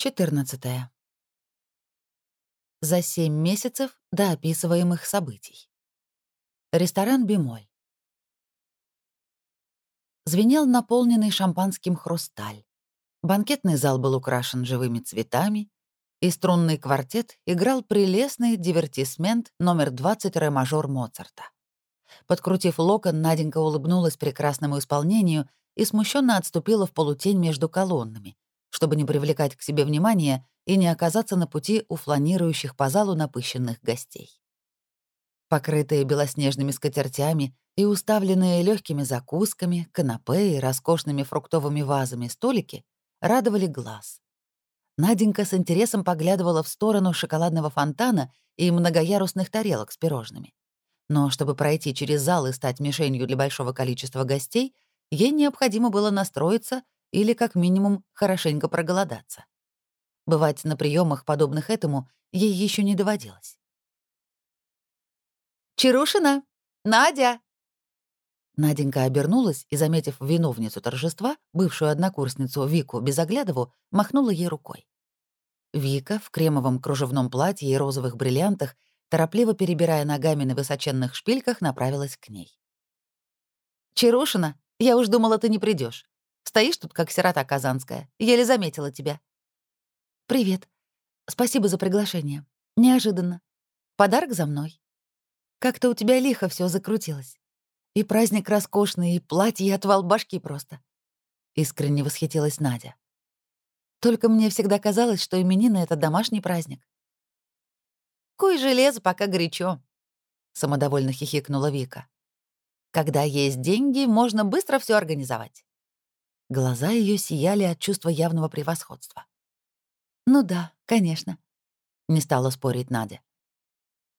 14. За семь месяцев до описываемых событий. Ресторан «Бемоль». Звенел наполненный шампанским хрусталь. Банкетный зал был украшен живыми цветами, и струнный квартет играл прелестный дивертисмент номер 20 ре-мажор Моцарта. Подкрутив локон, Наденька улыбнулась прекрасному исполнению и смущенно отступила в полутень между колоннами, чтобы не привлекать к себе внимания и не оказаться на пути у фланирующих по залу напыщенных гостей. Покрытые белоснежными скатертями и уставленные легкими закусками, канапе и роскошными фруктовыми вазами столики радовали глаз. Наденька с интересом поглядывала в сторону шоколадного фонтана и многоярусных тарелок с пирожными. Но чтобы пройти через зал и стать мишенью для большого количества гостей, ей необходимо было настроиться или, как минимум, хорошенько проголодаться. Бывать на приемах, подобных этому, ей еще не доводилось. «Чарушина! Надя!» Наденька обернулась и, заметив виновницу торжества, бывшую однокурсницу Вику Безоглядову, махнула ей рукой. Вика в кремовом кружевном платье и розовых бриллиантах, торопливо перебирая ногами на высоченных шпильках, направилась к ней. «Чарушина, я уж думала, ты не придешь. Стоишь тут, как сирота казанская. Еле заметила тебя». «Привет. Спасибо за приглашение. Неожиданно. Подарок за мной. Как-то у тебя лихо все закрутилось. И праздник роскошный, и платье, отвал башки просто». Искренне восхитилась Надя. «Только мне всегда казалось, что именины — это домашний праздник». «Куй железо, пока горячо», — самодовольно хихикнула Вика. «Когда есть деньги, можно быстро все организовать». Глаза ее сияли от чувства явного превосходства. «Ну да, конечно», — не стала спорить Надя.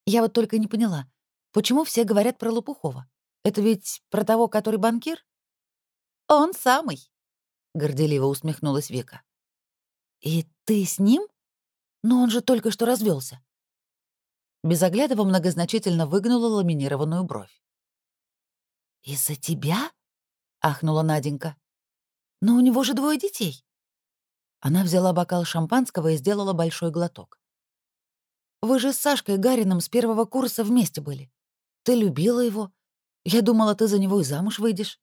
«Я вот только не поняла, почему все говорят про Лопухова? Это ведь про того, который банкир?» «Он самый», — горделиво усмехнулась Вика. «И ты с ним? Но он же только что развелся. Безоглядова многозначительно выгнула ламинированную бровь. «Из-за тебя?» — ахнула Наденька. Но у него же двое детей. Она взяла бокал шампанского и сделала большой глоток. Вы же с Сашкой Гарином с первого курса вместе были. Ты любила его. Я думала, ты за него и замуж выйдешь.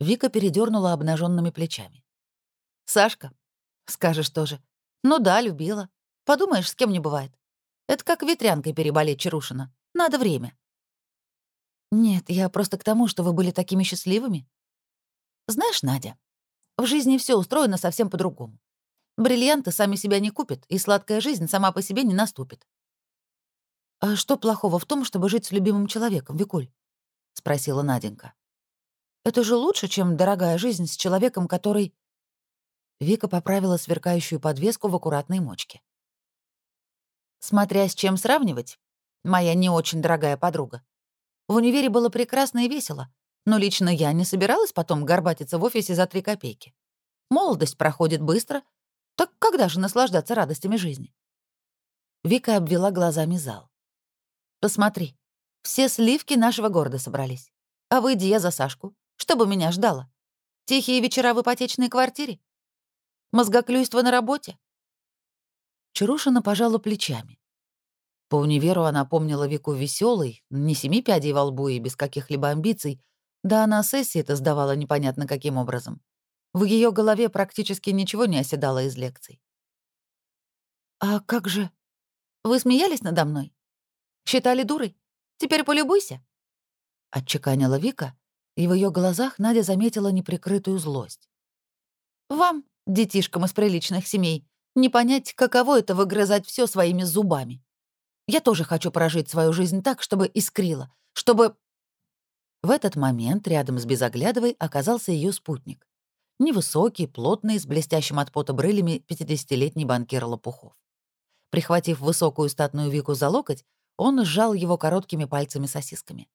Вика передернула обнаженными плечами. Сашка, скажешь тоже. Ну да, любила. Подумаешь, с кем не бывает. Это как ветрянкой переболеть Чарушина. Надо время. Нет, я просто к тому, что вы были такими счастливыми. Знаешь, Надя, в жизни все устроено совсем по-другому. Бриллианты сами себя не купят, и сладкая жизнь сама по себе не наступит. «А что плохого в том, чтобы жить с любимым человеком, Викуль?» — спросила Наденька. «Это же лучше, чем дорогая жизнь с человеком, который...» Вика поправила сверкающую подвеску в аккуратной мочке. «Смотря с чем сравнивать, моя не очень дорогая подруга. В универе было прекрасно и весело, но лично я не собиралась потом горбатиться в офисе за три копейки. Молодость проходит быстро. Так когда же наслаждаться радостями жизни? Вика обвела глазами зал. «Посмотри, все сливки нашего города собрались. А выйди я за Сашку. Что бы меня ждало? Тихие вечера в ипотечной квартире? Мозгоклюйство на работе?» Чарушина пожала плечами. По универу она помнила Вику веселой, не семи пядей во лбу и без каких-либо амбиций, да она сессии-то сдавала непонятно каким образом. В ее голове практически ничего не оседало из лекций. «А как же? Вы смеялись надо мной? Считали дурой? Теперь полюбуйся!» Отчеканила Вика, и в ее глазах Надя заметила неприкрытую злость. «Вам, детишкам из приличных семей, не понять, каково это выгрызать все своими зубами. Я тоже хочу прожить свою жизнь так, чтобы искрила, чтобы в этот момент рядом с Безоглядовой оказался ее спутник. Невысокий, плотный, с блестящим от пота брылями 50-летний банкир Лопухов. Прихватив высокую статную Вику за локоть, он сжал его короткими пальцами-сосисками.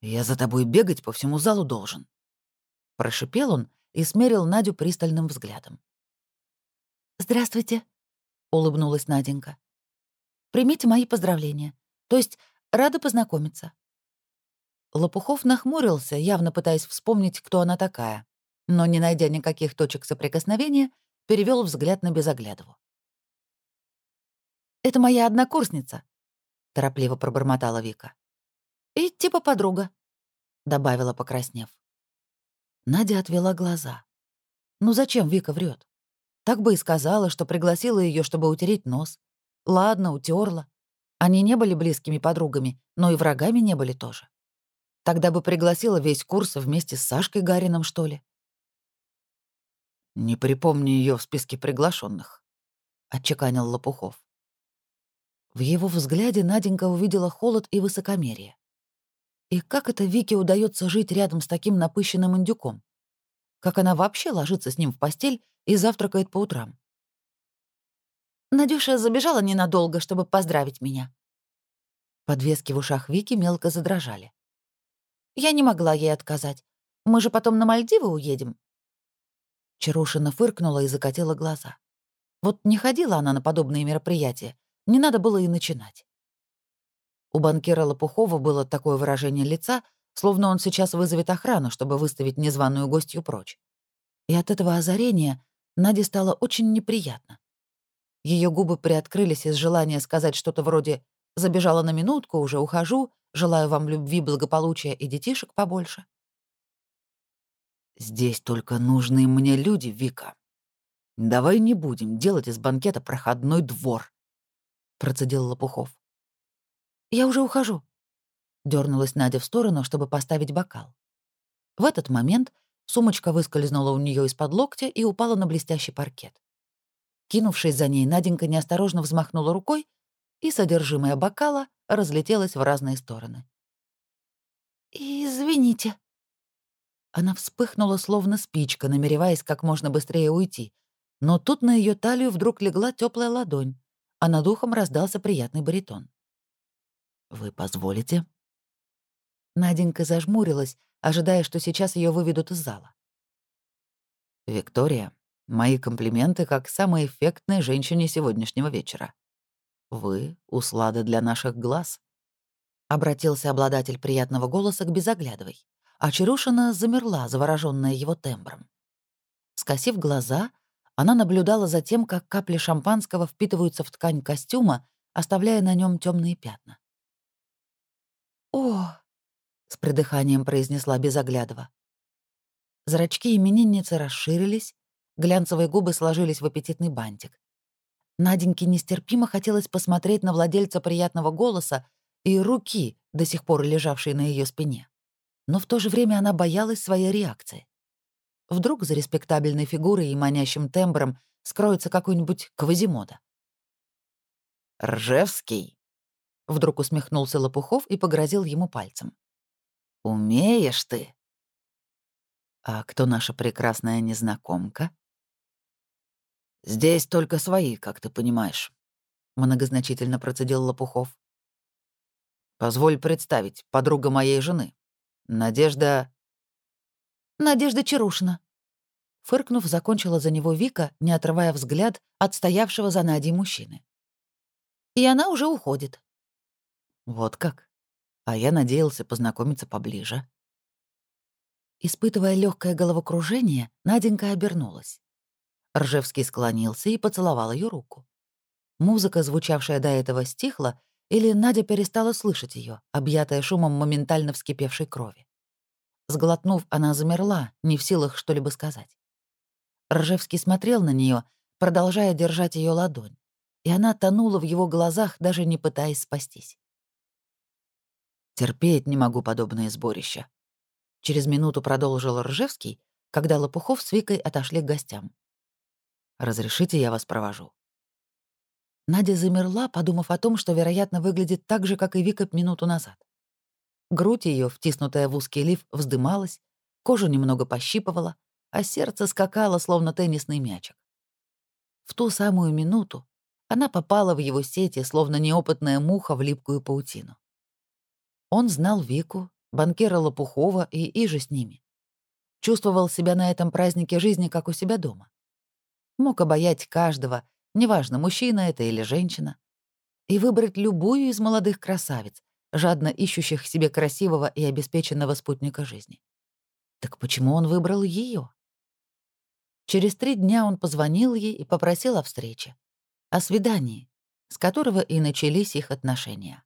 «Я за тобой бегать по всему залу должен», — прошипел он и смерил Надю пристальным взглядом. «Здравствуйте», — улыбнулась Наденька. «Примите мои поздравления. То есть рада познакомиться. Лопухов нахмурился, явно пытаясь вспомнить, кто она такая. Но, не найдя никаких точек соприкосновения, перевел взгляд на Безоглядову. «Это моя однокурсница», — торопливо пробормотала Вика. «И типа подруга», — добавила, покраснев. Надя отвела глаза. «Ну зачем Вика врет? Так бы и сказала, что пригласила ее, чтобы утереть нос. Ладно, утерла. Они не были близкими подругами, но и врагами не были тоже. Тогда бы пригласила весь курс вместе с Сашкой Гарином, что ли. «Не припомню ее в списке приглашенных, отчеканил Лопухов. В его взгляде Наденька увидела холод и высокомерие. И как это Вике удается жить рядом с таким напыщенным индюком? Как она вообще ложится с ним в постель и завтракает по утрам? Надюша забежала ненадолго, чтобы поздравить меня. Подвески в ушах Вики мелко задрожали. Я не могла ей отказать. Мы же потом на Мальдивы уедем. Чарушина фыркнула и закатила глаза. Вот не ходила она на подобные мероприятия, не надо было и начинать. У банкира Лопухова было такое выражение лица, словно он сейчас вызовет охрану, чтобы выставить незваную гостью прочь. И от этого озарения Наде стало очень неприятно. Ее губы приоткрылись из желания сказать что-то вроде «забежала на минутку, уже ухожу, желаю вам любви, благополучия и детишек побольше». «Здесь только нужные мне люди, Вика. Давай не будем делать из банкета проходной двор», — процедил Лопухов. «Я уже ухожу», — дернулась Надя в сторону, чтобы поставить бокал. В этот момент сумочка выскользнула у нее из-под локтя и упала на блестящий паркет. Кинувшись за ней, Наденька неосторожно взмахнула рукой, и содержимое бокала разлетелось в разные стороны. «Извините». Она вспыхнула, словно спичка, намереваясь как можно быстрее уйти. Но тут на ее талию вдруг легла теплая ладонь, а над ухом раздался приятный баритон. «Вы позволите?» Наденька зажмурилась, ожидая, что сейчас ее выведут из зала. «Виктория, Мои комплименты как самой эффектной женщине сегодняшнего вечера. Вы — услада для наших глаз. Обратился обладатель приятного голоса к Безоглядовой, а Чарушина замерла, заворожённая его тембром. Скосив глаза, она наблюдала за тем, как капли шампанского впитываются в ткань костюма, оставляя на нем темные пятна. «О!» — с придыханием произнесла Безоглядова. Зрачки именинницы расширились, Глянцевые губы сложились в аппетитный бантик. Наденьке нестерпимо хотелось посмотреть на владельца приятного голоса и руки, до сих пор лежавшие на ее спине. Но в то же время она боялась своей реакции. Вдруг за респектабельной фигурой и манящим тембром скроется какой-нибудь Квазимода. «Ржевский!» — вдруг усмехнулся Лопухов и погрозил ему пальцем. «Умеешь ты!» «А кто наша прекрасная незнакомка?» «Здесь только свои, как ты понимаешь», — многозначительно процедил Лопухов. «Позволь представить, подруга моей жены. Надежда...» «Надежда Чарушина». Фыркнув, закончила за него Вика, не отрывая взгляд от стоявшего за Надей мужчины. «И она уже уходит». «Вот как? А я надеялся познакомиться поближе». Испытывая легкое головокружение, Наденька обернулась. Ржевский склонился и поцеловал ее руку. Музыка, звучавшая до этого, стихла, или Надя перестала слышать ее, объятая шумом моментально вскипевшей крови. Сглотнув, она замерла, не в силах что-либо сказать. Ржевский смотрел на нее, продолжая держать ее ладонь, и она тонула в его глазах, даже не пытаясь спастись. «Терпеть не могу подобное сборище», — через минуту продолжил Ржевский, когда Лопухов с Викой отошли к гостям. Разрешите, я вас провожу?» Надя замерла, подумав о том, что, вероятно, выглядит так же, как и Вика минуту назад. Грудь ее, втиснутая в узкий лиф, вздымалась, кожу немного пощипывала, а сердце скакало, словно теннисный мячик. В ту самую минуту она попала в его сети, словно неопытная муха в липкую паутину. Он знал Вику, банкира Лопухова и иже с ними. Чувствовал себя на этом празднике жизни, как у себя дома мог обаять каждого, неважно, мужчина это или женщина, и выбрать любую из молодых красавиц, жадно ищущих себе красивого и обеспеченного спутника жизни. Так почему он выбрал ее? Через три дня он позвонил ей и попросил о встрече. О свидании, с которого и начались их отношения.